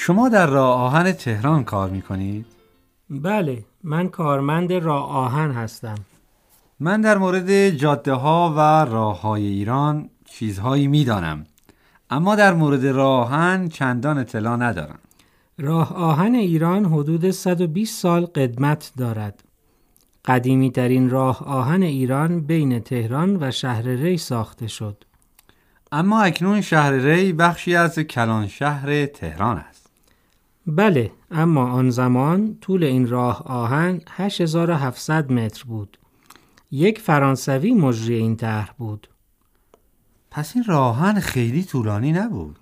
شما در راه آهن تهران کار می کنید؟ بله من کارمند راه آهن هستم من در مورد جاده ها و راه های ایران چیزهایی می دانم. اما در مورد راه آهن چندان اطلاع ندارم راه آهن ایران حدود 120 سال قدمت دارد قدیمی ترین راه آهن ایران بین تهران و شهر ری ساخته شد اما اکنون شهر ری بخشی از کلان شهر تهران است بله اما آن زمان طول این راه آهن 8700 متر بود. یک فرانسوی مجری این طرح بود. پس این راهن خیلی طولانی نبود؟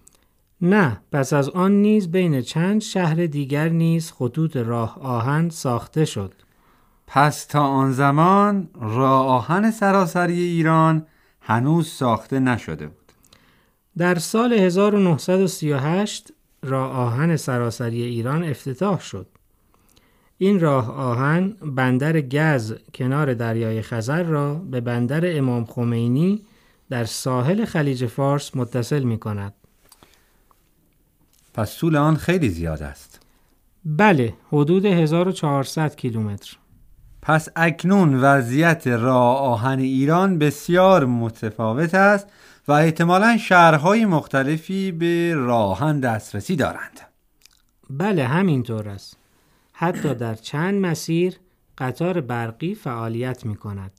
نه پس از آن نیز بین چند شهر دیگر نیز خطوط راه آهن ساخته شد. پس تا آن زمان راه آهن سراسری ایران هنوز ساخته نشده بود. در سال 1938 راه آهن سراسری ایران افتتاح شد. این راه آهن بندر گز کنار دریای خزر را به بندر امام خمینی در ساحل خلیج فارس متصل می کند. پس طول آن خیلی زیاد است. بله حدود 1400 کیلومتر. پس اکنون وضعیت راه آهن ایران بسیار متفاوت است و احتمالا شهرهای مختلفی به راه آهن دسترسی دارند. بله همینطور است. حتی در چند مسیر قطار برقی فعالیت می کند